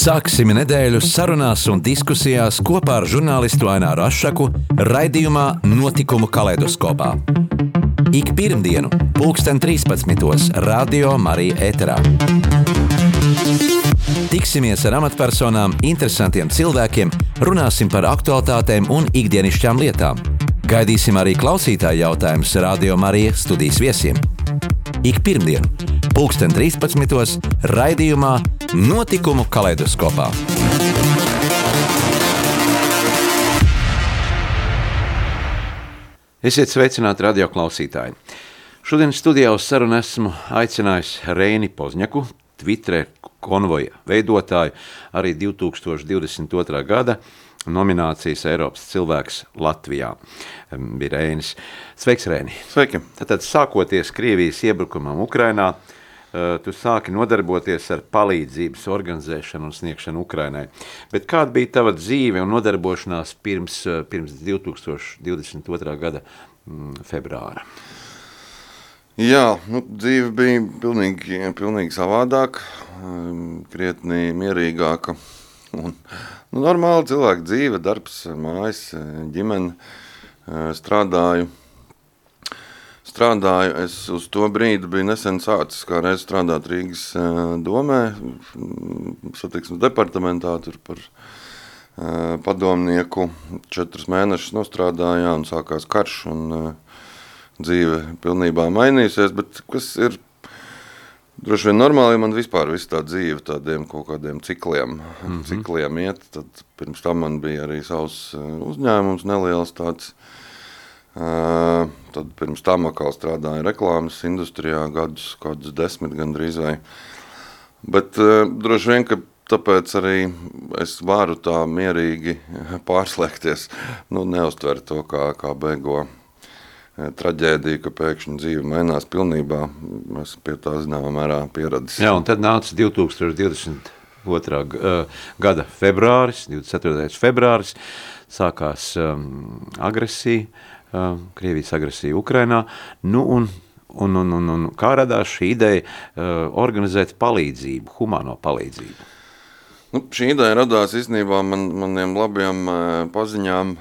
Sāksim nedēļu sarunās un diskusijās kopā ar žurnālistu Aināru Rošu raidījumā Notikumu kaleidoskopā. Ik pirmdienu, pulksten 13. Radio Marija Eterā. Tiksimies ar amatpersonām, interesantiem cilvēkiem, runāsim par aktuālitātēm un ikdienišķām lietām. Gaidīsim arī klausītāju jautājumus Radio Marija studijas viesiem. Ik pirmdienu, pulksten 13. raidījumā Notikumu kaleidoskopā. Esiet sveicināti radio klausītāji. Šodien studijā uz sarunu esmu aicinājis Reini Pozņaku, Twitter konvoja veidotāju, arī 2022. gada nominācijas Eiropas cilvēks Latvijā bija Rēnis. Sveiks, Rēni! Sveiki! Tātad sākoties Krievijas iebrukumam Ukrainā, tu sāki nodarboties ar palīdzības organizēšanu un sniegšanu Ukrainai. Bet kāda bija tava dzīve un nodarbošanās pirms, eh, pirms 2022. gada mm, februāra? Jā, nu, dzīve bija pilnīgi, pilnīgi savādāka, ehm, krietni mierīgāka. Un, nu, normāli cilvēka dzīve, darbs, mājas, ģimene, eh, strādāju strādāju. Es uz to brīdi biju nesen sācis kā reiz strādāt Rīgas domē, satiksmes departamentā tur par padomnieku. Četrus mēnešus nostrādājām un sākās karš un dzīve pilnībā mainījusies, bet kas ir Droši vien normāli man vispār viss tā dzīve tādiem kaut kādiem cikliem, mm -hmm. cikliem iet. Tad pirms tam man bija arī savs uzņēmums neliels tāds. Tad pirms tam atkal strādāju reklāmas industrijā, gadus, kādus desmit gandrīz vai. Bet droši vien, ka tāpēc arī es varu tā mierīgi pārslēgties, nu, neuztvert to kā, kā beigo traģēdija, ka pēkšņi dzīve mainās pilnībā. Es pie tā zināmā mērā pieradis. Jā, un tad nāca 2022. gada februāris, 24. februāris, sākās um, agresija Krievijas agresiju Ukrainā. Nu, un, un, un, un, un kā radās šī ideja organizēt palīdzību, humāno palīdzību? Nu, šī ideja radās īstenībā man, maniem labiem paziņām,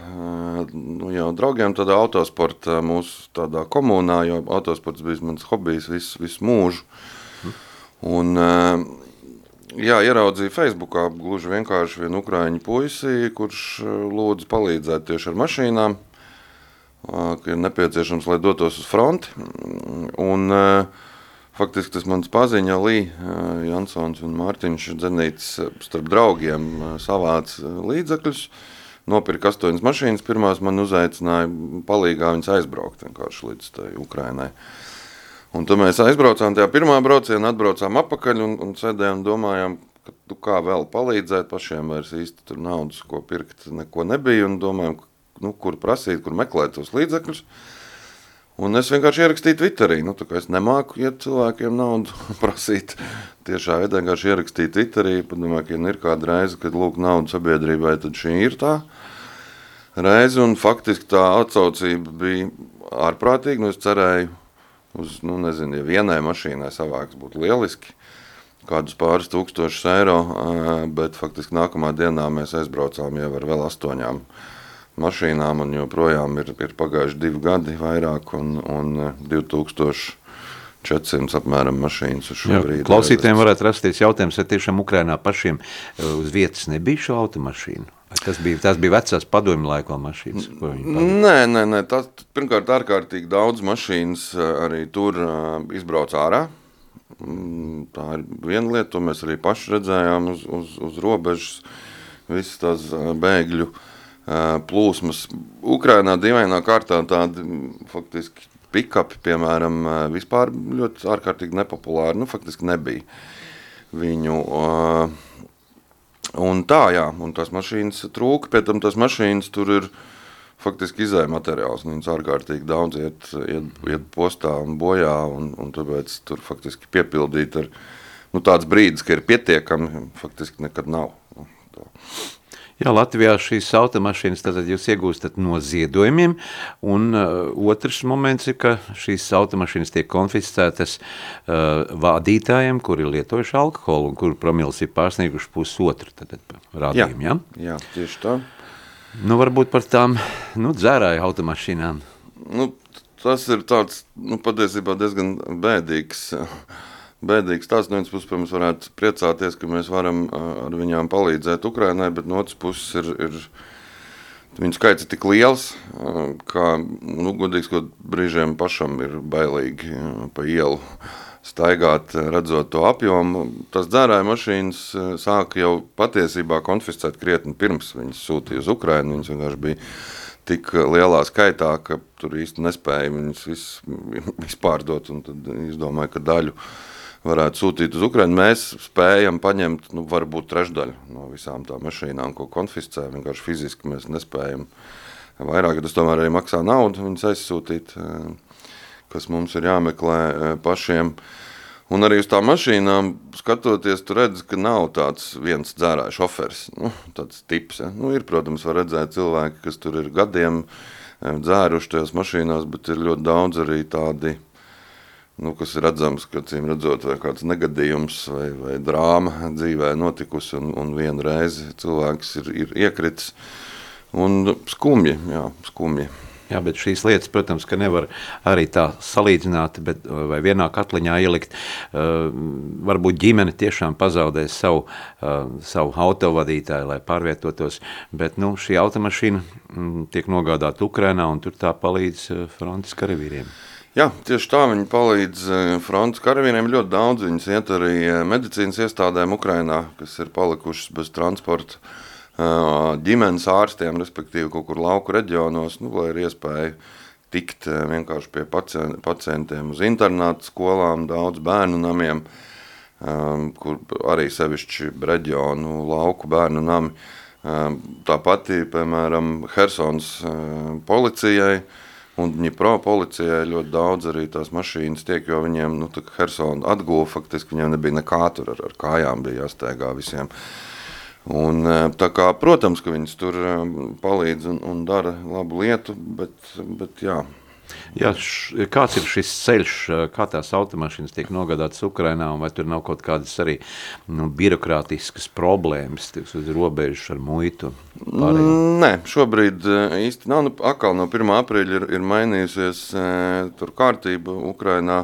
nu, jau draugiem tādā autosporta mūsu tādā komunā, jo autosports bija mans hobijs visu, visu mūžu. Un, uh, jā, ieraudzīju Facebookā gluži vienkārši vienu ukraiņu puisi, kurš lūdzu palīdzēt tieši ar mašīnām ka ir nepieciešams, lai dotos uz fronti. Un, faktiski tas mans paziņa Līja Jansons un Mārtiņš Dzenītis starp draugiem savāc līdzekļus. Nopirka astoņas mašīnas, pirmās man uzaicināja palīgā viņas aizbraukt vienkārši līdz tai Ukrainai. Un tad mēs aizbraucām tajā pirmā braucienā, atbraucām apakaļ un, un sēdējām un domājām, ka, nu, kā vēl palīdzēt, pašiem vairs īsti tur naudas, ko pirkt, neko nebija un domājām, nu, kur prasīt, kur meklēt tos līdzekļus. Un es vienkārši ierakstīju Twitterī. Nu, es nemāku iet cilvēkiem naudu prasīt. Tiešā veidā vienkārši ierakstīju Twitterī. Padomāju, ka ja nu ir kāda reize, kad lūk naudu sabiedrībai, tad šī ir tā reize. Un faktiski tā atsaucība bija ārprātīga. Nu, es cerēju uz, nu, nezinu, ja vienai mašīnai savāks būtu lieliski. Kādus pāris tūkstošus eiro, bet faktiski nākamā dienā mēs aizbraucām jau ar vēl astoņām mašīnām, un joprojām ir, ir pagājuši divi gadi vairāk, un, un 2000. 400 apmēram mašīnas uz šo Jā, brīdi. Klausītājiem varētu rasties jautājums, vai tiešām Ukrainā pašiem eh, uz vietas nebija šo automašīnu? Tas bija, tas bija vecās padomju laika mašīnas. Nē, nē, nē tas, pirmkārt, ārkārtīgi daudz mašīnas eh, arī tur izbrauc ārā. Mm, tā ir viena lieta, to mēs arī paši redzējām uz, uz, uz robežas, visas tās bēgļu uh, plūsmas. Ukrainā dīvainā kārtā tādi faktiski pikapi, piemēram, vispār ļoti ārkārtīgi nepopulāri, nu, faktiski nebija viņu. Un tā, jā, un tās mašīnas trūka, pie tam tās mašīnas tur ir faktiski izēja materiāls, un viņas ārkārtīgi daudz iet, iet, iet postā un bojā, un, un tāpēc tur faktiski piepildīt ar, nu, tāds brīdis, ka ir pietiekami, faktiski nekad nav. Tā. Jā, Latvijā šīs automašīnas tātad jūs iegūstat no ziedojumiem, un uh, otrs moments ir, ka šīs automašīnas tiek konfiscētas uh, vādītājiem, kuri lietojuši alkoholu un kuru promils ir pārsnieguši pusotru tātad, rādījumu, jā? Jā, tieši tā. Nu, varbūt par tām nu, dzērāju automašīnām. Nu, tas ir tāds, nu, patiesībā diezgan bēdīgs bēdīgs tas, no vienas puses, protams, varētu priecāties, ka mēs varam ar viņām palīdzēt Ukrainai, bet no otras puses ir, ir viņu skaits ir tik liels, ka, nu, godīgi sakot, brīžiem pašam ir bailīgi pa ielu staigāt, redzot to apjomu. Tas dzērāja mašīnas sāka jau patiesībā konfiscēt krietni pirms viņas sūtīja uz Ukrainu. Viņas vienkārši bija tik lielā skaitā, ka tur īsti nespēja viņas vis, vispārdot. Tad izdomāju, ka daļu varētu sūtīt uz Ukrajinu. Mēs spējam paņemt nu, varbūt trešdaļu no visām tām mašīnām, ko konfiscē. Vienkārši fiziski mēs nespējam vairāk, tas tomēr arī maksā naudu viņas aizsūtīt, eh, kas mums ir jāmeklē eh, pašiem. Un arī uz tām mašīnām skatoties, tu redzi, ka nav tāds viens dzērāja šofers, nu, tāds tips. Ja. Nu, ir, protams, var redzēt cilvēki, kas tur ir gadiem eh, dzēruši tajās mašīnās, bet ir ļoti daudz arī tādi nu, kas ir redzams, ka cīm redzot, vai kāds negadījums vai, vai drāma dzīvē notikusi, un, un vienu reizi cilvēks ir, ir iekritis. Un skumji, jā, skumji. Jā, bet šīs lietas, protams, ka nevar arī tā salīdzināt, bet, vai vienā katliņā ielikt. Uh, varbūt ģimene tiešām pazaudēs savu, uh, savu autovadītāju, lai pārvietotos, bet nu, šī automašīna mm, tiek nogādāta Ukrainā, un tur tā palīdz uh, frontes karavīriem. Jā, tieši tā viņi palīdz eh, frontes karavīriem. Ļoti daudz viņas iet arī eh, medicīnas iestādēm Ukrajinā, kas ir palikušas bez transporta, eh, ģimenes ārstiem, respektīvi kaut kur lauku reģionos, nu, lai ir iespēja tikt vienkārši pie pacientiem uz internātu skolām, daudz bērnu namiem, kur arī sevišķi reģionu lauku bērnu nami. Tāpat, piemēram, Hersons policijai, Un Dņipro policijai ļoti daudz arī tās mašīnas tiek, jo viņiem, nu, tā kā Hersona atguva, faktiski viņiem nebija nekā tur ar, ar kājām bija jāsteigā visiem. Un, e, tā kā, protams, ka viņas tur e, palīdz un, un dara labu lietu, bet, bet jā, Jā, š, kāds ir šis ceļš, kā tās automašīnas tiek nogādātas Ukrainā, un vai tur nav kaut kādas arī nu, birokrātiskas problēmas tiks, uz robežas ar muitu? Pārējā? Nē, šobrīd īsti nav. Nu, akal no 1. aprīļa ir, ir mainījusies tur kārtība Ukrainā.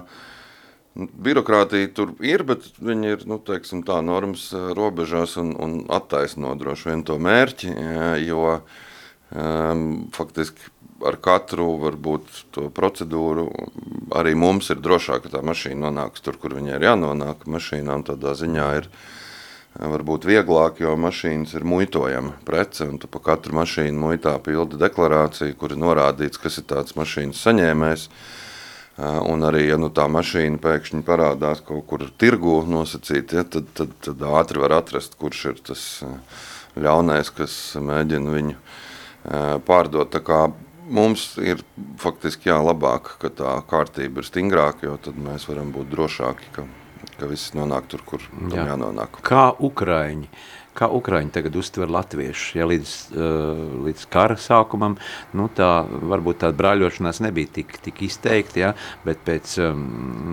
Birokrātija tur ir, bet viņi ir nu, teiksim, tā, normas robežās un, un attaisno droši vien to mērķi, jo um, faktiski ar katru varbūt, procedūru arī mums ir drošāk, ka tā mašīna nonāks tur, kur viņai ir jānonāk. Mašīnām tādā ziņā ir varbūt vieglāk, jo mašīnas ir muitojama prece, un tu pa katru mašīnu muitā pildi deklarāciju, kur ir norādīts, kas ir tāds mašīnas saņēmējs. Un arī, ja nu, tā mašīna pēkšņi parādās kaut kur tirgu nosacīt, ja, tad, tad, tad ātri var atrast, kurš ir tas ļaunais, kas mēģina viņu pārdot. Tā kā mums ir faktiski jā, labāk, ka tā kārtība ir stingrāka, jo tad mēs varam būt drošāki, ka, ka viss nonāk tur, kur jā. jānonāk. Kā Ukraiņi? Kā Ukraiņi tagad uztver latviešu? Ja līdz, uh, līdz kara sākumam nu, tā, varbūt tāda brāļošanās nebija tik, tik izteikta, ja, bet pēc um,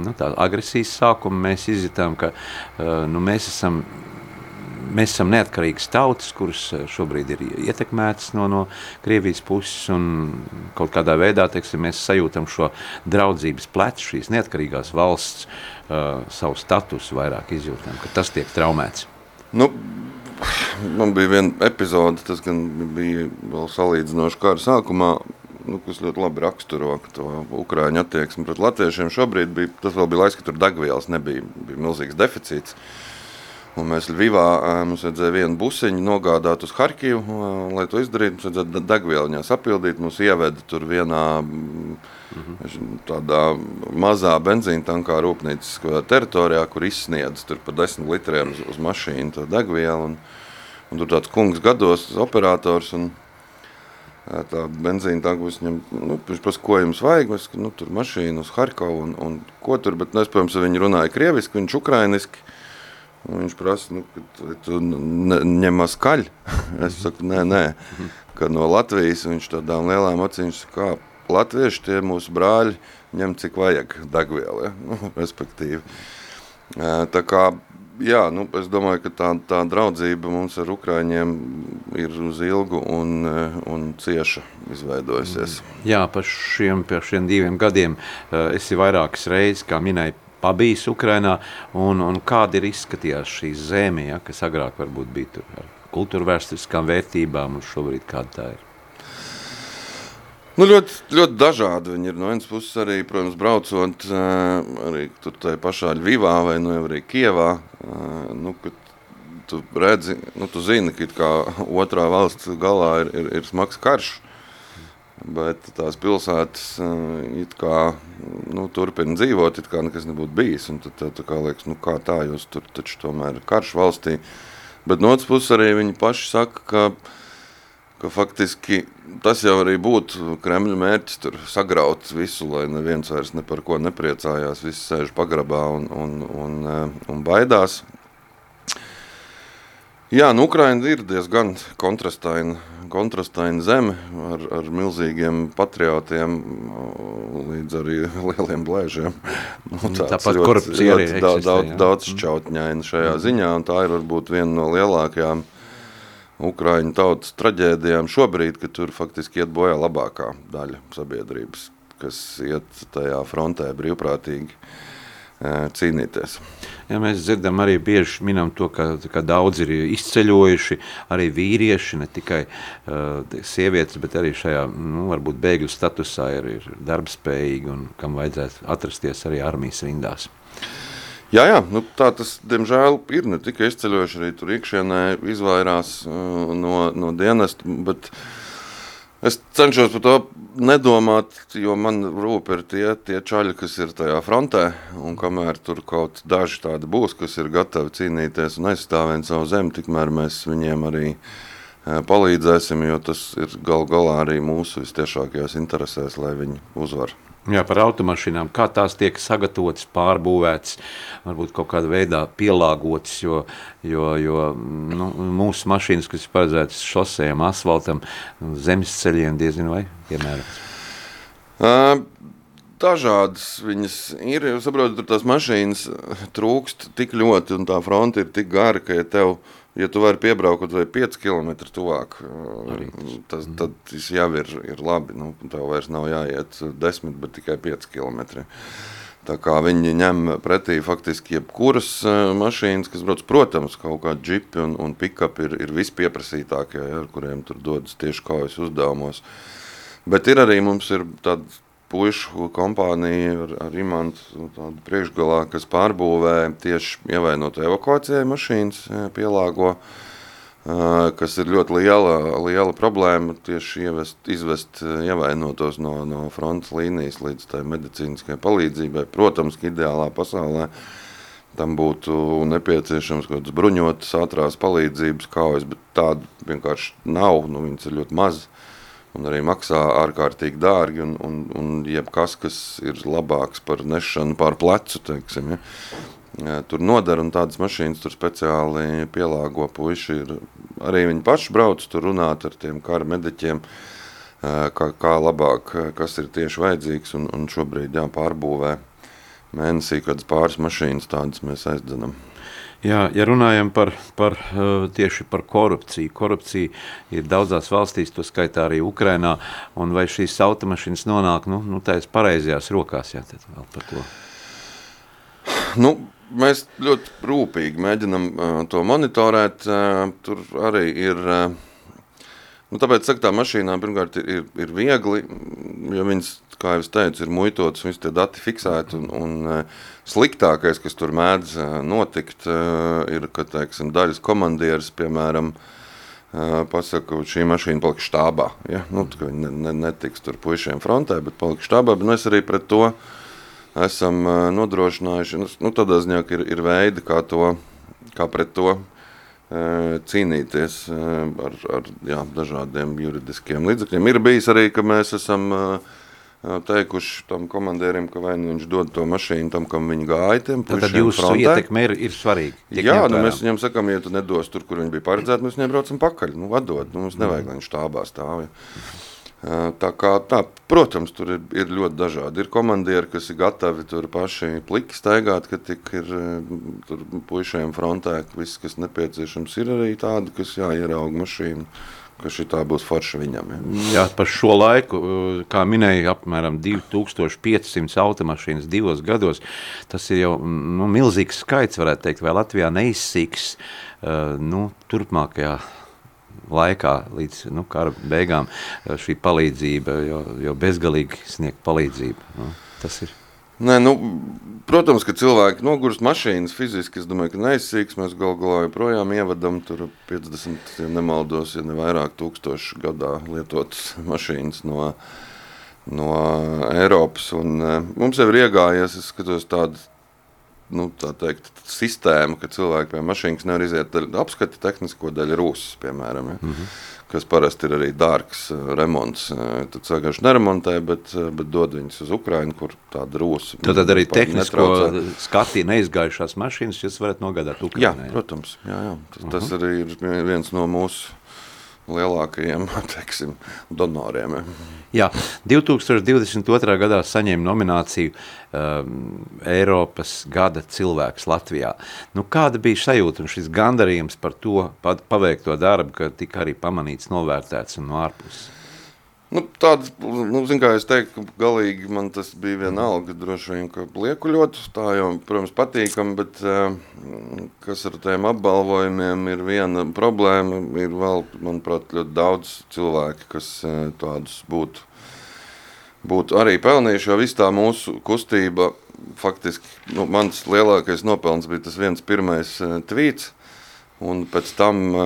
nu, tā agresijas sākuma mēs izjutām, ka uh, nu, mēs esam mēs esam neatkarīgas tautas, kuras eh, šobrīd ir ietekmētas no, no Krievijas puses, kaut kādā veidā teiksim, mēs sajūtam šo draudzības plecu, šīs neatkarīgās valsts uh, savu statusu vairāk izjūtam, ka tas tiek traumēts. Nu, man bija viena epizode, tas gan bija vēl salīdzinoši kara sākumā, nu, kas ļoti labi raksturo to ukrāņu attieksmi pret latviešiem. Šobrīd bija, tas vēl bija laiks, kad tur degvielas nebija, bija milzīgs deficīts. Uh, Un mēs Ļuvijā mums vajadzēja vienu busiņu nogādāt uz Harkivu. Lai to izdarītu, mums vajadzēja degvielu sapildīt. Mums ieveda tur vienā mhm. tādā mazā benzīna tankā rūpnīciskā teritorijā, kur izsniedz tur pa desmit litriem uz, uz mašīnu to degvielu. Un, un tur tāds kungs gados, operators. Un, tā benzīna tanka viņam, nu, viņš prasa, ko jums vajag, es, nu, tur mašīnu uz Harkovu un, un ko tur, bet, nu, es, protams, viņi runāja krieviski, viņš ukrainiski, Un viņš prasa, nu, ka tu ne, ņem skaļi. es saku, nē, nē, ka no Latvijas viņš tādām lielām acīm saka, kā latvieši tie mūsu brāļi ņem cik vajag degvielu, ja? nu, respektīvi. Tā kā, jā, nu, es domāju, ka tā, tā draudzība mums ar Ukraiņiem ir uz ilgu un, un cieša izveidojusies. Jā, par šiem, par šiem diviem gadiem esi vairākas reizes, kā minēji, pabijis Ukrainā, un, un kādi ir izskatījās šī zeme, ja, kas agrāk varbūt bija tur ar kultūra vēsturiskām vērtībām, un šobrīd kāda tā ir? Nu, ļoti, ļoti dažādi viņi ir. No vienas puses, arī, protams, braucot arī tur tajā pašā Ļuvijā vai nu, arī Kijavā. Nu, tu redzi, nu, tu zini, ka otrā valsts galā ir, ir, ir smags karš. Bet tās pilsētas uh, kā, nu, turpina dzīvot, it kā nekas nebūtu bijis. Tad, tad, kā liekas, nu, kā tā jūs tur taču tomēr ir karš valstī. Bet no otras puses arī viņi paši saka, ka, ka faktiski tas jau arī būtu Kremļa mērķis tur sagraut visu, lai neviens vairs ne par ko nepriecājās, visi sēž pagrabā un, un, un, un baidās. Jā, nu, Ukraina ir diezgan kontrastaina, kontrastaina zeme ar, ar milzīgiem patriotiem, līdz arī lieliem blēžiem. Nu, Tāpat ļoti, korupcija ļoti, arī daudz, daudz, daudz šķautņaina šajā mm. ziņā, un tā ir varbūt viena no lielākajām Ukraiņu tautas traģēdijām šobrīd, ka tur faktiski iet bojā labākā daļa sabiedrības, kas iet tajā frontē brīvprātīgi cīnīties. Ja mēs dzirdam, arī bieži minam to, ka, ka daudz ir izceļojuši, arī vīrieši, ne tikai uh, sievietes, bet arī šajā, nu, varbūt bēgļu statusā ir, ir darbspējīgi un kam vajadzētu atrasties arī armijas rindās. Jā, jā nu, tā tas, diemžēl, ir ne tikai izceļojuši, arī tur iekšienē izvairās uh, no, no dienesta, bet uh, Es cenšos par to nedomāt, jo man rūp ir tie, tie čaļi, kas ir tajā frontē. Un kamēr tur kaut daži tādi būs, kas ir gatavi cīnīties un aizstāvēt savu zemi, tikmēr mēs viņiem arī eh, palīdzēsim, jo tas ir gal galā arī mūsu vistiešākajās interesēs, lai viņi uzvar. Jā, par automašīnām, kā tās tiek sagatavotas, pārbūvētas, varbūt kaut kādā veidā pielāgotas, jo, jo, jo nu, mūsu mašīnas, kas ir paredzētas šosejām, asfaltam, zemes ceļiem diezgan vai piemērotas? Uh, dažādas viņas ir. Jūs saprotat, tur tās mašīnas trūkst tik ļoti, un tā fronte ir tik gara, ka ja tev ir ja tu vari piebraukt vai 5 km tuvāk, tas, tad tas jau ir, ir labi. Nu, tev vairs nav jāiet 10, bet tikai 5 km. Tā kā viņi ņem pretī faktiski jebkuras mašīnas, kas brauc, protams, kaut kādi džipi un, un pick-up ir, ir vispieprasītākie, ja, ar kuriem tur dodas tieši kaujas uzdevumos. Bet ir arī mums ir tāda pušu kompānija ar, ar imantu priekšgalā, kas pārbūvē tieši ievainotu evakuācijai mašīnas, pielāgo, kas ir ļoti liela, liela problēma tieši ievest, izvest ievainotos no, no frontes līnijas līdz tai medicīniskai palīdzībai. Protams, ka ideālā pasaulē tam būtu nepieciešams kaut kāds bruņotas ātrās palīdzības kaujas, bet tādu vienkārši nav, nu viņas ir ļoti mazas un arī maksā ārkārtīgi dārgi. Un, un, un jebkas, kas ir labāks par nešanu pār plecu, teiksim, ja, tur nodara un tādas mašīnas tur speciāli pielāgo puiši. Ir, arī viņi paši brauc tur runāt ar tiem kara mediķiem, kā, kā labāk, kas ir tieši vajadzīgs. Un, un šobrīd jā, pārbūvē mēnesī kādas pāris mašīnas tādas mēs aizdzenam. Jā, ja runājam par, par, eh, tieši par korupciju, korupcija ir daudzās valstīs, to skaitā arī Ukrainā, un vai šīs automašīnas nonāk nu, nu, tās pareizajās rokās, jā, tad vēl par to. Nu, mēs ļoti rūpīgi mēģinam uh, to monitorēt, uh, tur arī ir... Uh, Nu, tāpēc saka, tā mašīnā pirmkārt ir, ir, ir viegli, jo viņas, kā jau teicu, ir muitotas, viņas tie dati fiksēti. Un, un uh, sliktākais, kas tur mēdz uh, notikt, uh, ir, ka teiksim, daļas komandieris, piemēram, pasaka, ka šī mašīna paliks štābā. Ja? Nu, viņi ne, ne, netiks tur puišiem frontē, bet paliks štābā. Bet mēs arī pret to esam nodrošinājuši. Nu, nu, tādā ziņā ir, ir veidi, kā, to, kā pret to cīnīties ar, ar jā, dažādiem juridiskiem līdzekļiem. Ir bijis arī, ka mēs esam teikuši tam komandierim, ka vai nu viņš dod to mašīnu tam, kam viņi gāja. Tad jūsu frontē. ietekme ir, ir svarīga. Jā, nu, mēs viņam sakām, ja tu nedos tur, kur viņi bija paredzēti, mēs viņiem braucam pakaļ. Nu, atdod, nu, mums nevajag, lai viņš štābā stāv. Ja. Tā kā, tā, protams, tur ir, ir ļoti dažādi. Ir komandieri, kas ir gatavi tur paši pliki staigāt, ka tik ir tur puišiem frontē, viss, kas nepieciešams, ir arī tādi, kas jāierauga mašīnu ka šī būs forša viņam. Ja. Jā, par šo laiku, kā minēja, apmēram 2500 automašīnas divos gados. Tas ir jau nu, milzīgs skaits, varētu teikt, vai Latvijā neizsīks nu, turpmākajā laikā līdz nu, kara beigām šī palīdzība, jo, jo bezgalīgi sniegt palīdzību. Nu, tas ir. Nē, nu, protams, ka cilvēki nogurst mašīnas fiziski. Es domāju, ka neizsīks. Mēs galu galā joprojām ievadam 50, ja nemaldos, ja ne vairāk tūkstošu gadā lietotas mašīnas no, no Eiropas. Un, uh, mums jau ir iegājies, es skatos tādu nu, tā teikt, sistēmu, ka cilvēki pie mašīnas nevar iziet apskati tehnisko daļu rūsas, piemēram. Ja? Mm -hmm kas parasti ir arī dārgs eh, remonts. Eh, tad vienkārši neremontē, bet, eh, bet dod viņus uz Ukrajinu, kur tāda rūsa. Tad, tad arī tehnisko skatī neizgājušās mašīnas jūs varat nogādāt Ukrainai. Jā, protams. Jā, jā. Tas, uh -huh. tas arī ir viens no mūsu lielākajiem teiksim, donoriem. Jā, 2022. gadā saņēma nomināciju um, Eiropas gada cilvēks Latvijā. Nu, kāda bija sajūta un šis gandarījums par to paveikto darbu, ka tika arī pamanīts, novērtēts un no ārpuses? Nu, tāds, nu, kā es teiktu, ka galīgi man tas bija vienalga, droši vien, ka liekuļot, tā jau, protams, patīkam, bet kas ar tiem apbalvojumiem ir viena problēma, ir vēl, manuprāt, ļoti daudz cilvēki, kas tādus būtu, būtu arī pelnījuši, jo viss tā mūsu kustība, faktiski, nu, mans lielākais nopelns bija tas viens pirmais tvīts, Un pēc tam uh,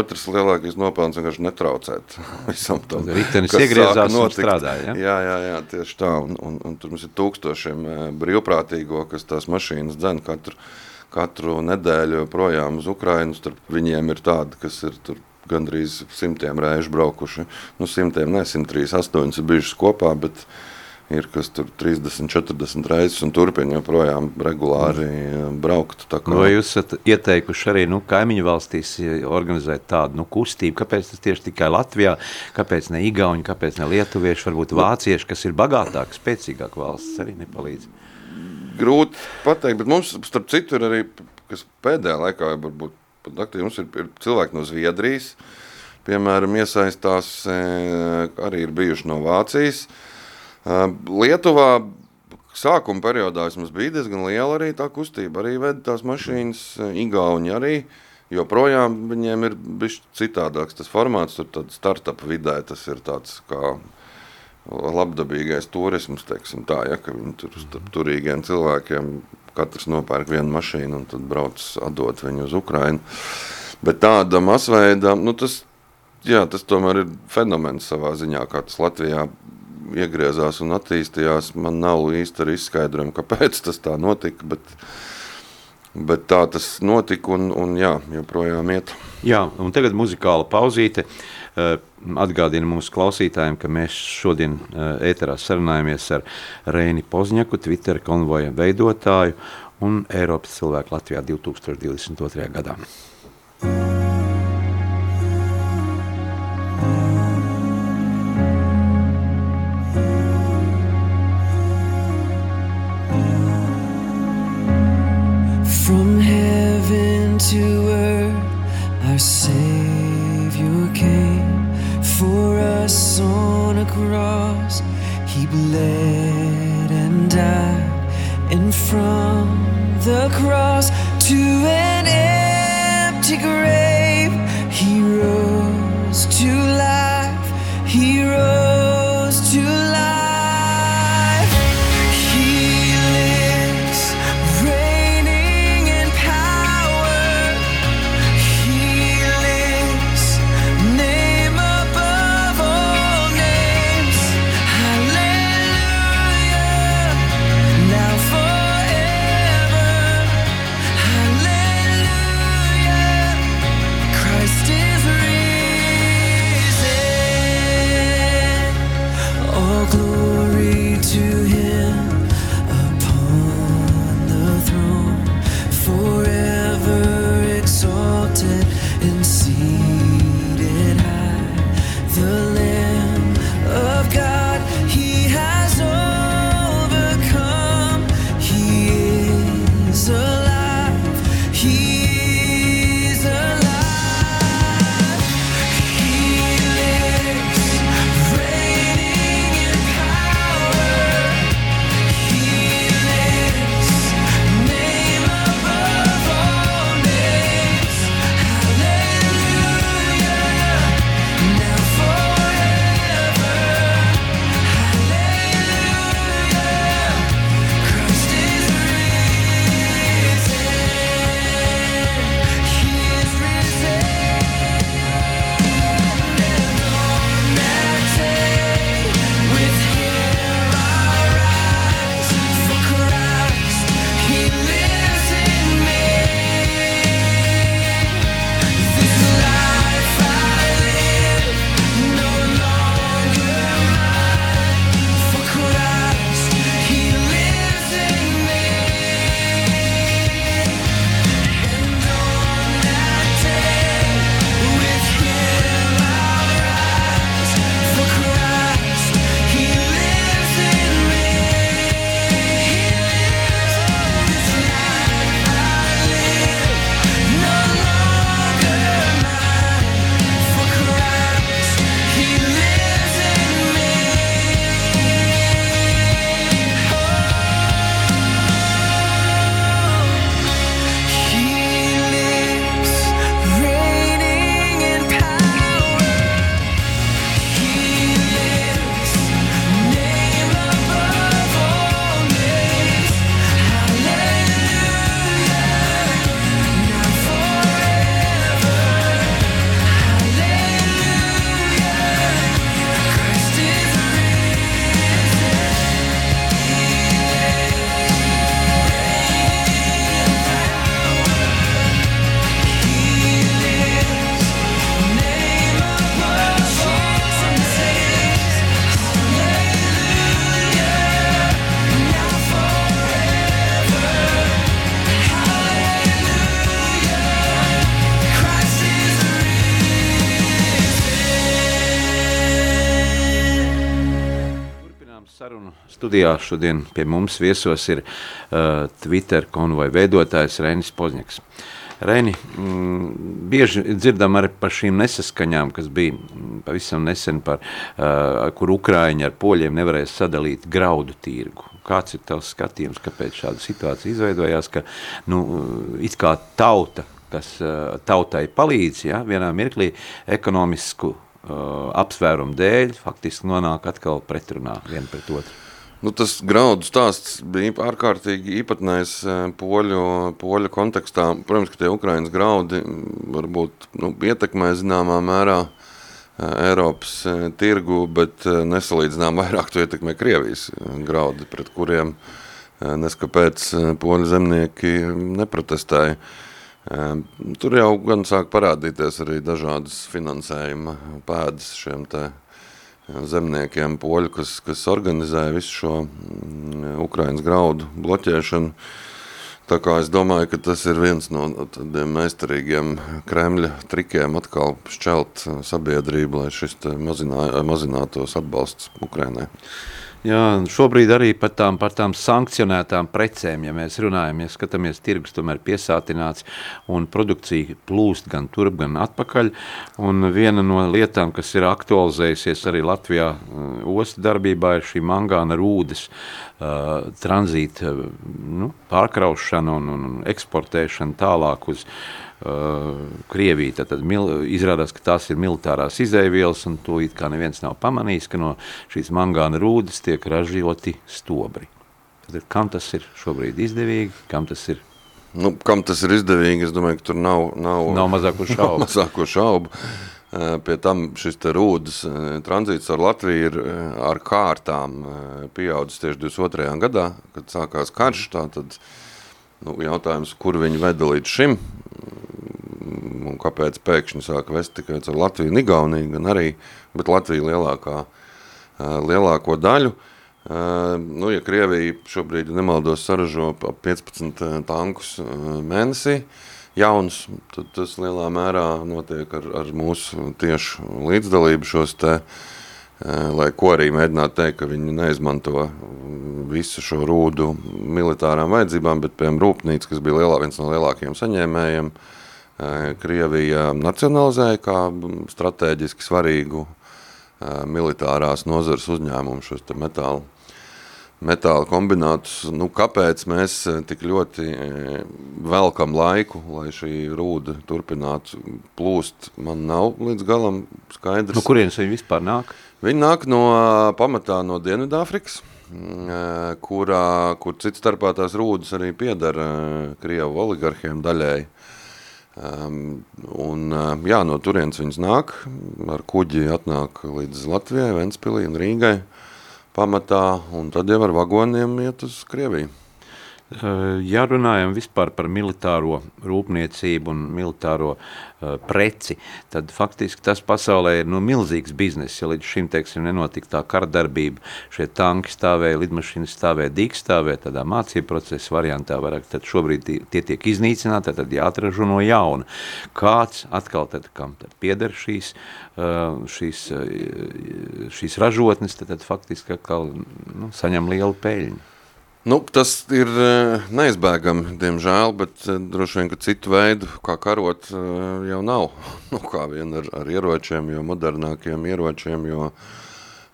otrs lielākais nopelns vienkārši netraucēt visam tam. Ritenis iegriezās un strādāja. Ja? Jā, jā, jā, tieši tā. Un, un, un tur mums ir tūkstošiem uh, brīvprātīgo, kas tās mašīnas dzen katru, katru nedēļu projām uz Ukrainu. Starp viņiem ir tādi, kas ir tur gandrīz simtiem reižu braukuši. Nu, simtiem, ne, 138 ir bijušas kopā, bet uh, ir kas tur 30, 40 reizes un turpina joprojām regulāri mm. braukt. Kā... Vai jūs esat ieteikuši arī nu, kaimiņu valstīs organizēt tādu nu, kustību? Kāpēc tas tieši tikai Latvijā? Kāpēc ne Igauņi, kāpēc ne Lietuvieši, varbūt Vācieši, kas ir bagātāki, spēcīgāki valsts, arī nepalīdz? Grūti pateikt, bet mums, starp citu, ir arī, kas pēdējā laikā varbūt pat aktīvi, mums ir, ir cilvēki no Zviedrijas, piemēram, iesaistās, arī ir bijuši no Vācijas, Lietuvā sākuma periodā mums bija diezgan liela arī tā kustība. Arī veda tās mašīnas, Igauni arī. Joprojām viņiem ir bijis citādāks tas formāts, tur tādā startup vidē tas ir tāds kā labdabīgais turisms, teiksim tā, ja, ka viņi tur starp turīgiem cilvēkiem katrs nopērk vienu mašīnu un tad brauc atdot viņu uz Ukrainu. Bet tāda masveida, nu tas, jā, tas tomēr ir fenomens savā ziņā, kā tas Latvijā iegriezās un attīstījās. Man nav īsti arī izskaidrojumi, kāpēc tas tā notika. Bet, bet tā tas notika un, un jā, joprojām iet. Jā, un tagad muzikāla pauzīte. Uh, atgādina mūsu klausītājiem, ka mēs šodien uh, ēterā sarunājamies ar Reini Pozņaku, Twitter konvoja veidotāju un Eiropas cilvēku Latvijā 2022. gadā. Studijā. Šodien pie mums viesos ir uh, Twitter konvoja veidotājs Reinis Pozņaks. Reini, mm, bieži dzirdam arī par šīm nesaskaņām, kas bija mm, pavisam nesen, par, uh, kur Ukrāņi ar poļiem nevarēja sadalīt graudu tirgu. Kāds ir tavs skatījums, kāpēc šāda situācija izveidojās, ka nu, it kā tauta, kas uh, tautai palīdz, ja, vienā mirklī ekonomisku uh, apsvērumu dēļ faktiski nonāk atkal pretrunā viena pret otru. Nu, tas graudu stāsts bija ārkārtīgi īpatnējs eh, poļu, poļu kontekstā. Protams, ka tie Ukraiņas graudi varbūt nu, ietekmē zināmā mērā eh, Eiropas eh, tirgu, bet nesalīdzinām vairāk to ietekmē Krievijas graudi, pret kuriem neskapēc poļu zemnieki neprotestēja. Tur jau gan sāk parādīties arī dažādas finansējuma pēdas šiem te zemniekiem, poļu, kas, kas organizēja visu šo mm, Ukraiņas graudu bloķēšanu. Tā kā es domāju, ka tas ir viens no tādiem meistarīgiem Kremļa trikiem atkal šķelt sabiedrību, lai šis mazinā, mazinātos atbalsts Ukrainai. Jā, šobrīd arī par tām, par tām sankcionētām precēm, ja mēs runājam, ja skatāmies, tirgus tomēr piesātināts un produkcija plūst gan turp, gan atpakaļ. Un viena no lietām, kas ir aktualizējusies arī Latvijā uh, ostu darbībā, ir šī mangāna rūdes uh, tranzīta uh, nu, pārkraušana un, un eksportēšana tālāk uz uh, Krieviju. Tad, tad mil, izrādās, ka tās ir militārās izēvielas, un to it kā neviens nav pamanījis, ka no šīs mangāna rūdes tiek ražoti stobri. Tad, kam tas ir šobrīd izdevīgi, kam tas ir Nu, kam tas ir izdevīgi? Es domāju, ka tur nav, nav, Nav mazāko šaubu. Nav mazāko šaubu. Pie tam šis rūdas tranzīts ar Latviju ir ar kārtām pieaudzis tieši 22. gadā, kad sākās karš. Tātad, nu, jautājums, kur viņi veda līdz šim, un kāpēc pēkšņi sāka vest tikai ar Latviju un Igauniju, gan arī, bet Latvija lielākā, lielāko daļu. Uh, nu, ja Krievija šobrīd, nemaldos, saražo ap 15 tankus uh, mēnesī, jauns, tad tas lielā mērā notiek ar, ar mūsu tiešu līdzdalību šos te, eh, lai ko arī mēģinātu teikt, ka viņi neizmanto mm, visu šo rūdu militārām vajadzībām, bet, piemēram, Rūpnīca, kas bija lielā, viens no lielākajiem saņēmējiem, eh, Krievija nacionalizēja kā mm, strateģiski svarīgu eh, militārās nozares uzņēmumu šos metālu metāla kombinātus. Nu, kāpēc mēs eh, tik ļoti eh, velkam laiku, lai šī rūda turpinātu plūst, man nav līdz galam skaidrs. No kurienes viņi vispār nāk? Viņi nāk no pamatā no Dienvidāfrikas, mm, kurā, kur cits starpā tās rūdas arī piedara Krievu oligarhiem daļēji. Um, un, jā, no turienes viņas nāk, ar kuģi atnāk līdz Latvijai, Ventspilī un Rīgai pamatā, un tad jau ar vagoniem iet uz Krieviju. Eh, Ja runājam vispār par militāro rūpniecību un militāro uh, preci, tad faktiski tas pasaulē ir nu, milzīgs bizness. Ja līdz šim teiksim, nenotika tā kara darbība, šie tanki stāvēja, lidmašīnas stāvēja, dīks stāvēja tādā mācību procesa variantā, vairāk, tad šobrīd tie, tie tiek iznīcināti, tad jāatražo no jauna. Kāds atkal tad, kam tad pieder šīs, uh, šīs, šīs ražotnes, tad, tad faktiski atkal nu, saņem lielu peļņu. Nu, tas ir eh, neizbēgami, diemžēl, bet eh, droši vien, ka citu veidu, kā karot, eh, jau nav. Nu, kā vien ar, ar ieročiem, jo modernākiem ieročiem, jo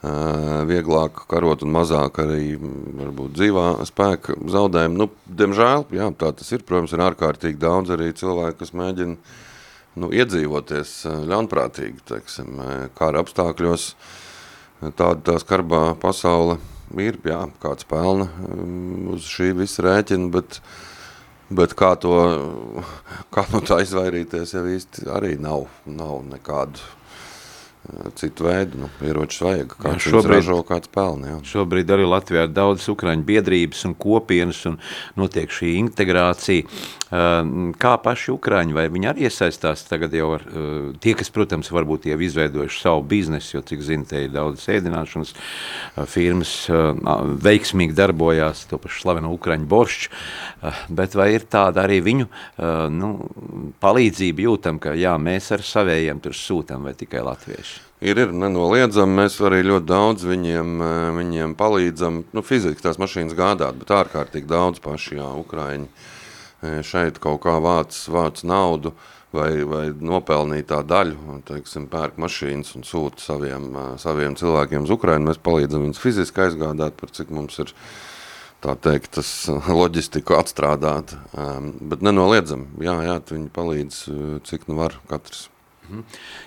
vieglāk karot un mazāk arī varbūt dzīvā spēka zaudējumi. Nu, diemžēl, jā, tā tas ir. Protams, ir ārkārtīgi daudz arī cilvēku, kas mēģina nu, iedzīvoties ļaunprātīgi, teiksim, kara apstākļos. Tāda tā skarbā pasaule ir, jā, kāds pelna um, uz šī visa rēķina, bet, bet kā, to, kā no tā izvairīties, jau īsti arī nav, nav nekādu citu veidu. Nu, ieročus vajag, kāds šobrīd- šobrīd... ražo, kāds pelna. Jā. Šobrīd arī Latvijā ir daudz ukraiņu biedrības un kopienas un notiek šī integrācija. Uh, Kā paši ukraiņi, vai viņi arī iesaistās tagad jau ar, uh, tie, kas, protams, varbūt jau izveidojuši savu biznesu, jo, cik zinu, te ir daudz ēdināšanas firmas, veiksmīgi darbojās, to pašu slaveno ukraiņu boršķu, bet vai ir tāda arī viņu nu, palīdzība jūtam, ka jā, mēs ar savējiem tur sūtam vai tikai latvieši? Ir, ir nenoliedzami. Mēs arī ļoti daudz viņiem, eh, viņiem palīdzam. Nu, fiziski tās mašīnas gādāt, bet ārkārtīgi daudz paši, jā, Ukraiņi eh, šeit kaut kā vāc, vāc naudu vai, vai nopelnītā daļu, teiksim, pērk mašīnas un sūta saviem, eh, saviem cilvēkiem uz Ukrainu. Mēs palīdzam viņus fiziski aizgādāt, par cik mums ir tā teikt, tas loģistiku atstrādāt. Um, bet nenoliedzam, jā, jā, viņi palīdz, cik nu var katrs.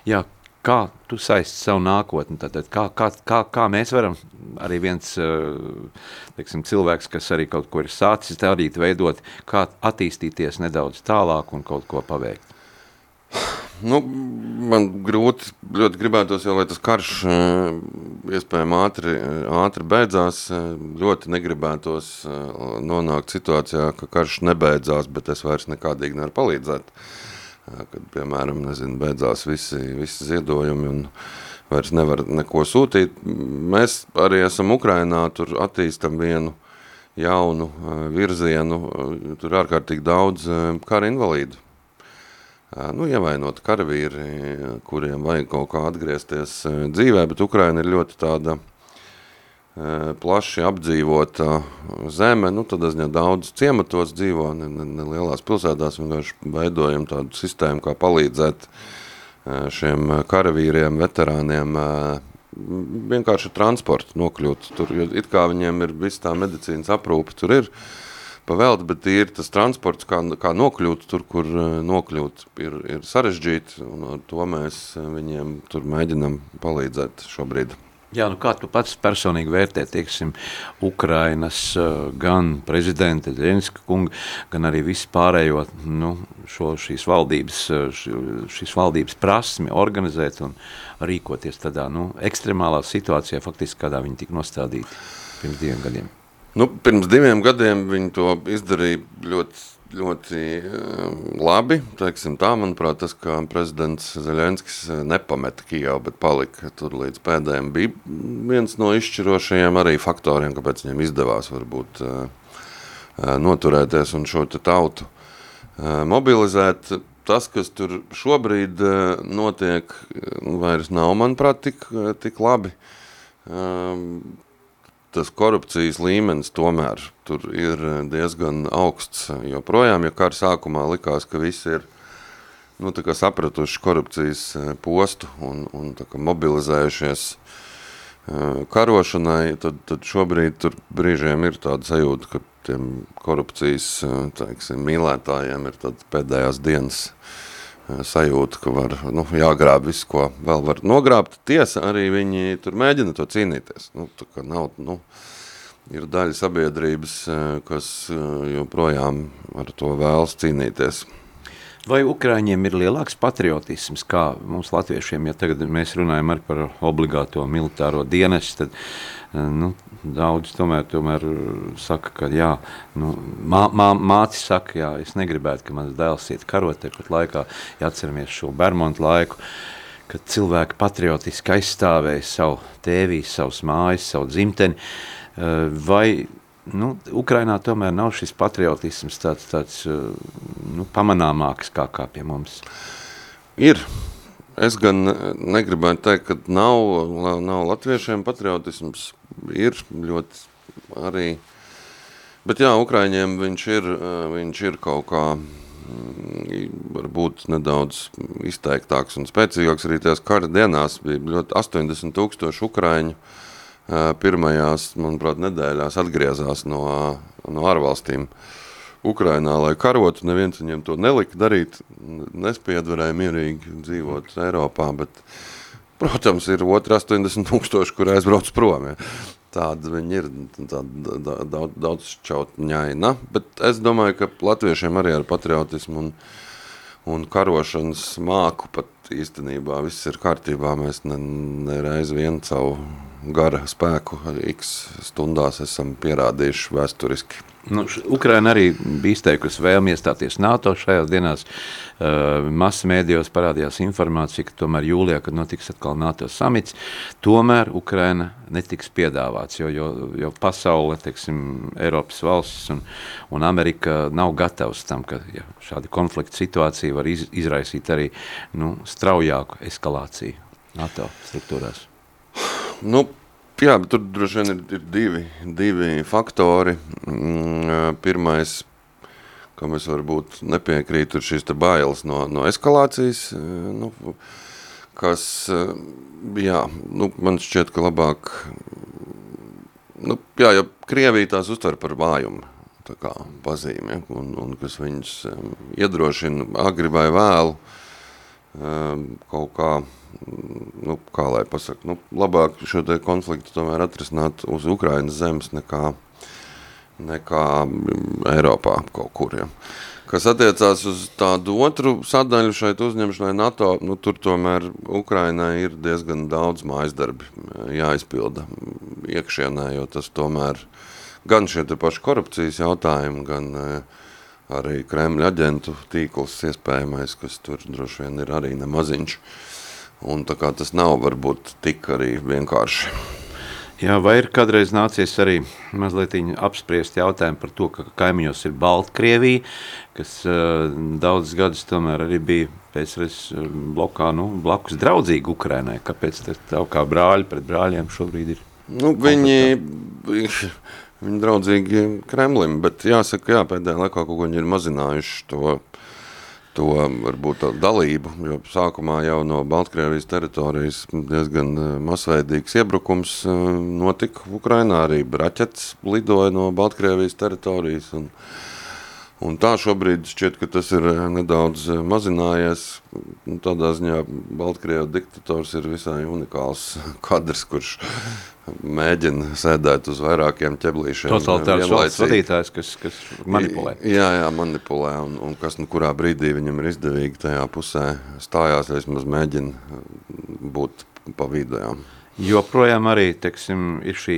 Jā, kā tu saisti savu nākotni? Tātad, kā, kā, kā, kā mēs varam arī viens eh, teiksim, cilvēks, kas arī kaut ko ir sācis darīt, veidot, kā attīstīties nedaudz tālāk un kaut ko paveikt? Nu, man grūti, ļoti gribētos jau, lai tas karš eh, iespējami ātri, ātri beidzās. Ļoti negribētos eh, nonākt situācijā, ka karš nebeidzās, bet es vairs nekādīgi nevaru palīdzēt. Eh, Kad, piemēram, nezinu, beidzās visi, visi ziedojumi un vairs nevar neko sūtīt. Mēs arī esam Ukrainā, tur attīstam vienu jaunu virzienu. Tur ārkārtīgi daudz kara invalīdu nu, ievainoti karavīri, kuriem vajag kaut kā atgriezties dzīvē, bet Ukraina ir ļoti tāda plaši apdzīvota zeme, nu, tad es daudz ciematos dzīvo, ne, ne, ne lielās pilsētās, vienkārši veidojam tādu sistēmu, kā palīdzēt šiem karavīriem, veterāniem, vienkārši ar transportu nokļūt tur, jo it kā viņiem ir viss tā medicīnas aprūpe, tur ir, pavelti, bet ir tas transports, kā, kā nokļūt tur, kur nokļūt, ir, ir sarežģīti, un ar to mēs viņiem tur mēģinam palīdzēt šobrīd. Jā, nu kā tu pats personīgi vērtē, tieksim, Ukrainas eh, gan prezidenta Zelenska kunga, gan arī visu pārējo, nu, šo šīs valdības, eh, šīs valdības prasmi organizēt un rīkoties tādā, nu, ekstremālā situācijā, faktiski kādā viņi tika nostādīti pirms diviem gadiem. Nu, pirms diviem gadiem viņi to izdarīja ļoti, ļoti eh, labi. Teiksim tā, manuprāt, tas, ka prezidents Zelenskis eh, nepameta Kijavu, bet palika tur līdz pēdējiem, bija viens no izšķirošajiem arī faktoriem, kāpēc viņiem izdevās varbūt eh, noturēties un šo tautu mobilizēt. Tas, kas tur šobrīd notiek, vairs nav, manuprāt, tik, tik labi. Tas korupcijas līmenis tomēr tur ir diezgan augsts. Joprojām, ja kara sākumā likās, ka visi ir nu, sapratuši korupcijas eh, postu un, un mobilizējušies eh, karošanai, tad, tad šobrīd tur brīžiem ir tāda sajūta, ka tiem korupcijas eh, teiksim, mīlētājiem ir pēdējās dienas sajūta, ka var nu, jāgrāb visu, ko vēl var nogrābt. Tiesa, arī viņi tur mēģina to cīnīties. Nu, tā kā nav, nu, ir daļa sabiedrības, eh, kas eh, joprojām ar to vēlas cīnīties. Vai Ukrāņiem ir lielāks patriotisms kā mums latviešiem, ja tagad mēs runājam arī par obligāto militāro dienestu, tad nu, daudz tomēr, tomēr saka, ka jā, nu, mā, mā, māci saka, jā, es negribētu, ka mans dēls iet karot, tepat laikā, ja atceramies šo Bermontu laiku, kad cilvēki patriotiski aizstāvēja savu tēvī, savus mājas, savu dzimteni, eh, vai nu, Ukrainā tomēr nav šis patriotisms tāds, tāds eh, nu, pamanāmāks kā, kā pie mums. Ir. Es gan negribētu teikt, ka nav, nav latviešiem patriotisms. Ir ļoti arī. Bet jā, Ukraiņiem viņš ir, viņš ir kaut kā mm, varbūt nedaudz izteiktāks un spēcīgāks arī tajās kara dienās. Bija ļoti 80 tūkstoši Ukraiņu pirmajās, manuprāt, nedēļās atgriezās no, no ārvalstīm. Ukrainā, lai karotu, neviens viņiem to nelika darīt, nespied varēja mierīgi dzīvot Eiropā, bet, protams, ir otri 80 tūkstoši, kur aizbrauc prom, ja. Tāda viņi ir tāda da- daudz, daudz čautņaina, bet es domāju, ka latviešiem arī ar patriotismu un, un karošanas māku pat īstenībā viss ir kārtībā, mēs ne, nereiz vien savu gara spēku x stundās esam pierādījuši vēsturiski. Nu, Ukraina arī bija izteikusi vēlmi iestāties NATO šajās dienās. Uh, Masa mēdījos parādījās informācija, ka tomēr jūlijā, kad notiks atkal NATO samits, tomēr Ukraina netiks piedāvāts, jo, jo, jo pasaule, teiksim, Eiropas valstis un, un Amerika nav gatavs tam, ka ja, šāda konflikta situācija var iz, izraisīt arī nu, straujāku eskalāciju NATO struktūrās. Nu, jā, tur droši vien ir, ir divi, divi faktori. Mm, Pirmais, kam es varbūt nepiekrītu, ir šīs bailes no, no eskalācijas, nu, kas, jā, nu, man šķiet, ka labāk, nu, jā, ja Krievija tās uztver par vājumu, tā kā pazīmi, ja, un, un kas viņus iedrošina agri vai vēlu, um, kaut kā, mm, nu, kā lai pasaka, nu, labāk šo te konfliktu tomēr atrisināt uz Ukrainas zemes nekā, nekā mm, Eiropā kaut kur, ja. Kas attiecās uz tādu otru sadaļu šeit uzņemšanai NATO, nu, tur tomēr Ukrainai ir diezgan daudz mājas darbi jāizpilda iekšienē, jo tas tomēr gan šie te paši korupcijas jautājumi, gan eh, arī Kremļa aģentu tīkls iespējamais, kas tur droši vien ir arī nemaziņš. Un tā kā tas nav varbūt tik arī vienkārši. Jā, vai ir kādreiz nācies arī mazliet apspriest jautājumu par to, ka kaimiņos ir Baltkrievija, kas uh, daudzus gadus tomēr arī bija PSRS blokā, nu, blakus draudzīgi Ukrainai. Kāpēc tā kā brāļi pret brāļiem šobrīd ir? Nu, viņi, viņi draudzīgi Kremlim, bet jāsaka, jā, pēdējā laikā kaut ko viņi ir mazinājuši to, to varbūt dalību, jo sākumā jau no Baltkrievijas teritorijas diezgan eh, masveidīgs iebrukums eh, notika Ukrainā, arī raķets lidoja no Baltkrievijas teritorijas un, Un tā šobrīd šķiet, ka tas ir eh, nedaudz eh, mazinājies. Nu, Tādā ziņā Baltkrievijas diktators ir visai unikāls kadrs, kurš mēģina sēdēt uz vairākiem ķeblīšiem. Totalitārs valsts vadītājs, kas, kas manipulē. Jā, jā, manipulē. Un, un kas nu kurā brīdī viņam ir izdevīgi tajā pusē stājās, vismaz mēģina būt pa vidu. Jā. Joprojām arī teksim, ir šī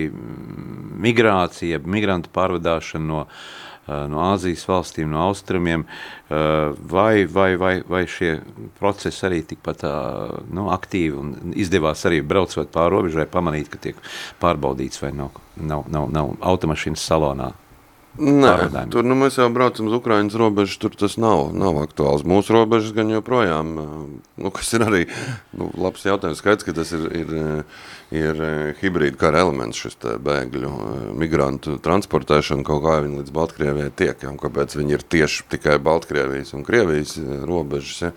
migrācija, migrantu pārvadāšana no, eh, no Āzijas valstīm, no austrumiem, eh, vai, vai, vai, vai šie procesi arī tikpat ā, nu, aktīvi un izdevās arī braucot pāri robežai pamanīt, ka tiek pārbaudīts vai nav, nav, nav, nav automašīnas salonā. Nē, pārvadājumiem? tur nu, mēs jau braucam uz Ukraiņas robežu, tur tas nav, nav aktuāls. Mūsu robežas gan joprojām, ā, nu, kas ir arī nu, labs jautājums, skaidrs, ka tas ir, ir, ā, ir ā, hibrīda kara elements, šis bēgļu, migrantu transportēšana, kaut kā viņi līdz Baltkrievijai tiek, ja, un kāpēc viņi ir tieši tikai Baltkrievijas un Krievijas robežas, ja,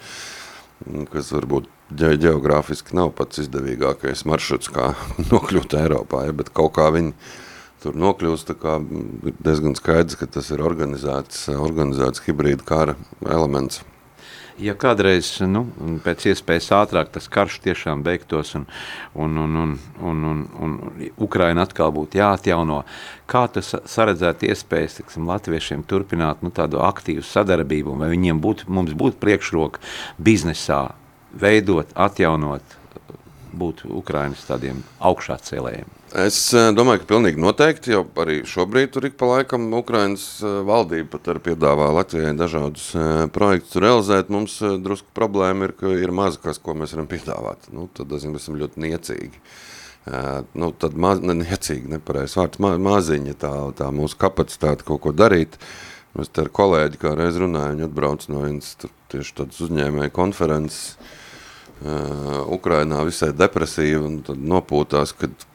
kas varbūt ģe- ģeogrāfiski nav pats izdevīgākais maršruts, kā nokļūt Eiropā, ja, bet kaut kā viņi tur nokļūst. ir Diezgan skaidrs, ka tas ir organizēts, organizēts hibrīda kara elements. Ja kādreiz nu, pēc iespējas ātrāk tas karš tiešām beigtos un, un, un, un, un, un, un Ukraina atkal būtu jāatjauno, kā tas saredzētu iespējas tiksim, latviešiem turpināt nu, tādu aktīvu sadarbību, vai viņiem būtu, mums būtu priekšroka biznesā veidot, atjaunot, būt Ukrainas tādiem augšā cēlējiem? Es eh, domāju, ka pilnīgi noteikti jau arī šobrīd tur ik pa laikam Ukrainas eh, valdība pat arī piedāvā Latvijai dažādus eh, projektus realizēt. Mums drusku problēma ir, ka ir maz kas, ko mēs varam piedāvāt. Nu, tad es esam ļoti niecīgi. Nu, tad maz, ne, niecīgi, nepareizs vārds, ma, maziņa tā, tā mūsu kapacitāte kaut ko darīt. Mēs ar kolēģi kā reiz runājām, viņi atbrauc no vienas tieši tādas uzņēmēja konferences uh, Ukrainā visai depresīvi un tad nopūtās, kad,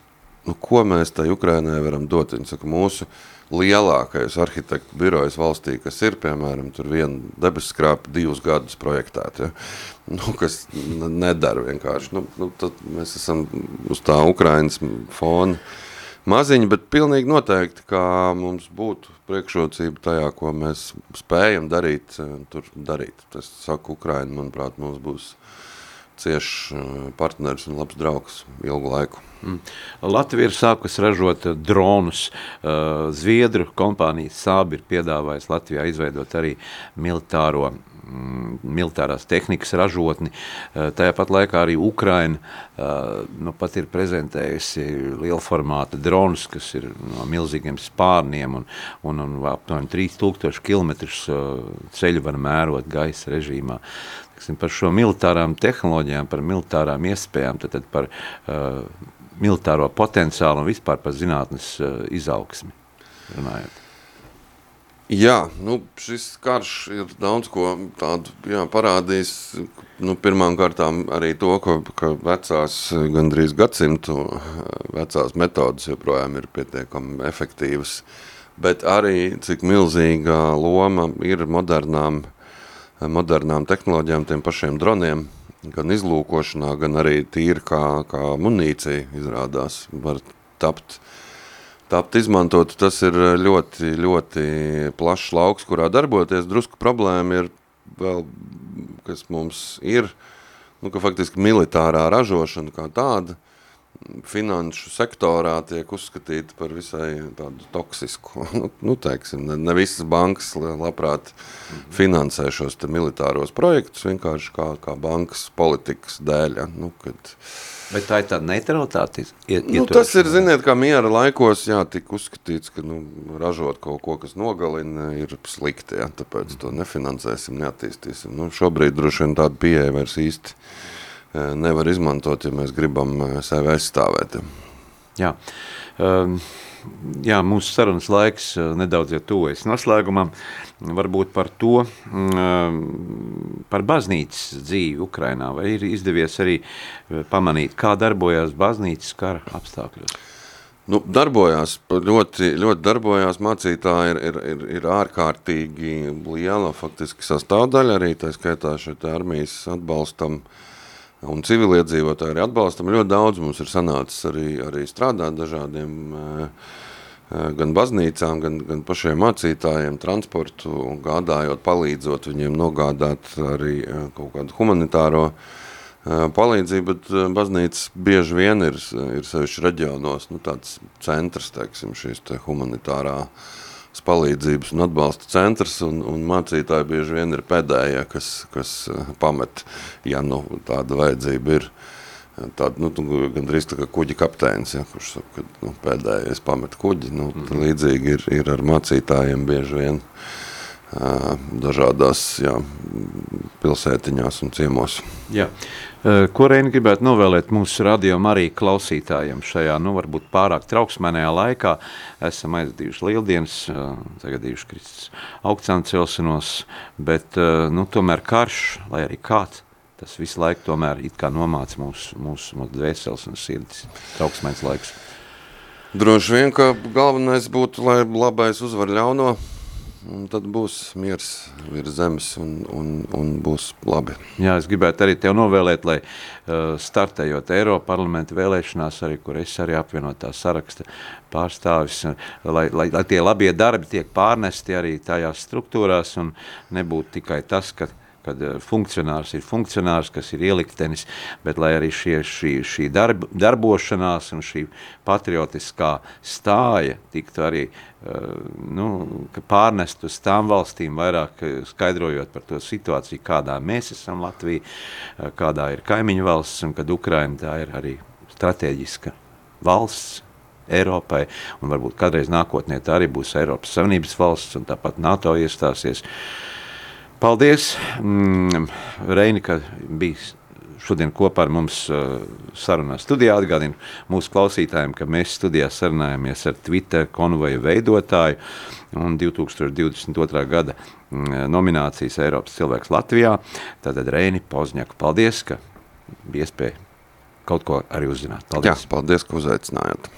nu, ko mēs tai Ukrainai varam dot. Viņi saka, mūsu lielākais arhitektu birojas valstī, kas ir, piemēram, tur viena debeskrāpa divus gadus projektēt, ja? nu, kas nedara vienkārši. Nu, nu, tad mēs esam uz tā Ukrainas fona maziņi, bet pilnīgi noteikti, kā mums būtu priekšrocība tajā, ko mēs spējam darīt, tur darīt. Tas saka Ukraina, manuprāt, mums būs ciešs eh, partners un labs draugs ilgu laiku. Mm. Latvija ir sākusi ražot eh, dronus. Eh, Zviedru kompānija Sābi ir piedāvājusi Latvijā izveidot arī militāro mm, militārās tehnikas ražotni. Eh, Tajā pat laikā arī Ukraina nu, pat ir prezentējusi liela formāta dronus, kas ir no milzīgiem spārniem un, un, un aptuveni 3000 km ceļu var mērot gaisa režīmā. Teiksim, par šo militārām tehnoloģijām, par militārām iespējām, tad, tad par uh, militāro potenciālu un vispār par zinātnes uh, izaugsmi runājot. Jā, nu, šis karš ir daudz ko tādu jā, parādījis. Nu, Pirmkārt, arī to, ka, ka vecās, gandrīz gadsimtu vecās metodas joprojām ir pietiekami efektīvas. Bet arī cik milzīga loma ir modernām, modernām tehnoloģijām, tiem pašiem droniem, gan izlūkošanā, gan arī tīri kā, kā munīcija izrādās, var tapt tapt izmantot, tas ir ļoti, ļoti plašs lauks, kurā darboties. Drusku problēma ir vēl, kas mums ir, nu, ka faktiski militārā ražošana kā tāda finanšu sektorā tiek uzskatīta par visai tādu toksisku. Nu, nu teiksim, ne, ne visas bankas la- labprāt finansē šos militāros projektus vienkārši kā, kā bankas politikas dēļ. Ja? Nu, kad, Bet tā ir tāda neutralitāte. Nu, tas ir, ziniet, kā miera laikos, jā, tika uzskatīts, ka nu, ražot kaut ko, kas nogalina, ir slikti, jā, tāpēc to nefinansēsim, neattīstīsim. Nu, šobrīd droši vien tādu pieeja vairs īsti nevar izmantot, ja mēs gribam sevi aizstāvēt. Jā. Um, jā, mūsu sarunas laiks uh, nedaudz jau tuvojas noslēgumam. Varbūt par to, par baznīcas dzīvi Ukrainā. Vai ir izdevies arī uh, pamanīt, kā darbojās baznīcas kara apstākļos? Nu, darbojās, ļoti, ļoti darbojās. Mācītāji ir, ir, ir, ir ārkārtīgi liela faktiski sastāvdaļa arī tā skaitā šeit armijas atbalstam. Un civiliedzīvotāji arī atbalstam. Ļoti daudz mums ir sanācis arī, arī strādāt dažādiem eh, eh, gan baznīcām, gan, gan pašiem mācītājiem, transportu, gādājot, palīdzot viņiem nogādāt arī eh, kaut kādu humanitāro palīdzību, bet baznīcas bieži vien ir, ir sevišķi reģionos, nu tāds centrs, teiksim, šīs te humanitārā palīdzības un atbalsta centrs, un, un mācītāji bieži vien ir pēdējie, kas, kas eh, pamet, ja nu tāda vajadzība ir. Tāda, nu, gandrīz tā kā kuģi kapteinis, ja, kurš saka, ka nu, pēdējais pamet kuģi. Nu, mm -hmm. Līdzīgi ir, ir ar mācītājiem bieži vien. ā, dažādās jā, pilsētiņās un ciemos. Jā. Ko Reini gribētu novēlēt mūsu radio arī klausītājiem šajā, nu, varbūt pārāk trauksmēnajā laikā? Esam aizdījuši lieldienas, eh, tagadījuši Kristus augstām celšanos, bet, nu, tomēr karš, lai arī kāds, tas visu laiku tomēr nomāca mūsu, mūsu, mūsu dvēseles un sirdis. Trauksmēns laiks. Droši vien, ka galvenais būtu, lai labais uzvar ļauno, un tad būs miers virs zemes un, un, un būs labi. Jā, es gribētu arī tev novēlēt, lai uh, startējot Eiropa parlamenta vēlēšanās, arī, kur es arī apvienotā saraksta pārstāvis, lai, lai, lai tie labie darbi tiek pārnesti arī tajās struktūrās un nebūtu tikai tas, ka kad uh, funkcionārs ir funkcionārs, kas ir ieliktenis, bet lai arī šie, šī, šī darb, darbošanās un šī patriotiskā stāja tiktu arī uh, nu, pārnest uz tām valstīm, vairāk uh, skaidrojot par to situāciju, kādā mēs esam Latvija, uh, kādā ir kaimiņu valsts, un kad Ukraina tā ir arī strateģiska valsts, Eiropai, un varbūt kādreiz nākotnē tā arī būs Eiropas Savienības valsts, un tāpat NATO iestāsies. Paldies, mm, Reini, ka bija šodien kopā ar mums uh, sarunā studijā. Atgādinu mūsu klausītājiem, ka mēs studijā sarunājamies ar Twitter konvoja veidotāju un 2022. gada mm, nominācijas Eiropas cilvēks Latvijā. Tātad Reini Pozņaku, paldies, ka bija iespēja kaut ko arī uzzināt. Jā, Paldies! paldies, ka uzaicinājāt.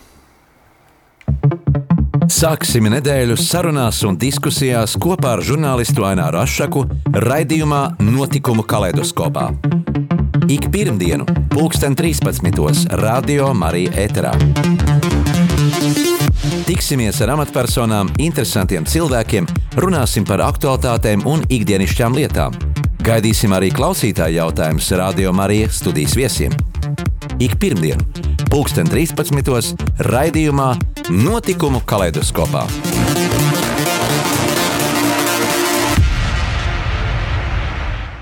Sāksim nedēļu sarunās un diskusijās kopā ar žurnālistu Aināru Rošu, raidījumā Notikumu kaleidoskopā. Ik pirmdienu, pulksten 13. Radio Marija Eterā. Tiksimies ar amatpersonām, interesantiem cilvēkiem, runāsim par aktuālitātēm un ikdienišķām lietām. Gaidīsim arī klausītāju jautājumus Radio Marija studijas viesiem. Ik pirmdienu, pulksten 13. raidījumā Notikumu kaleidoskopā.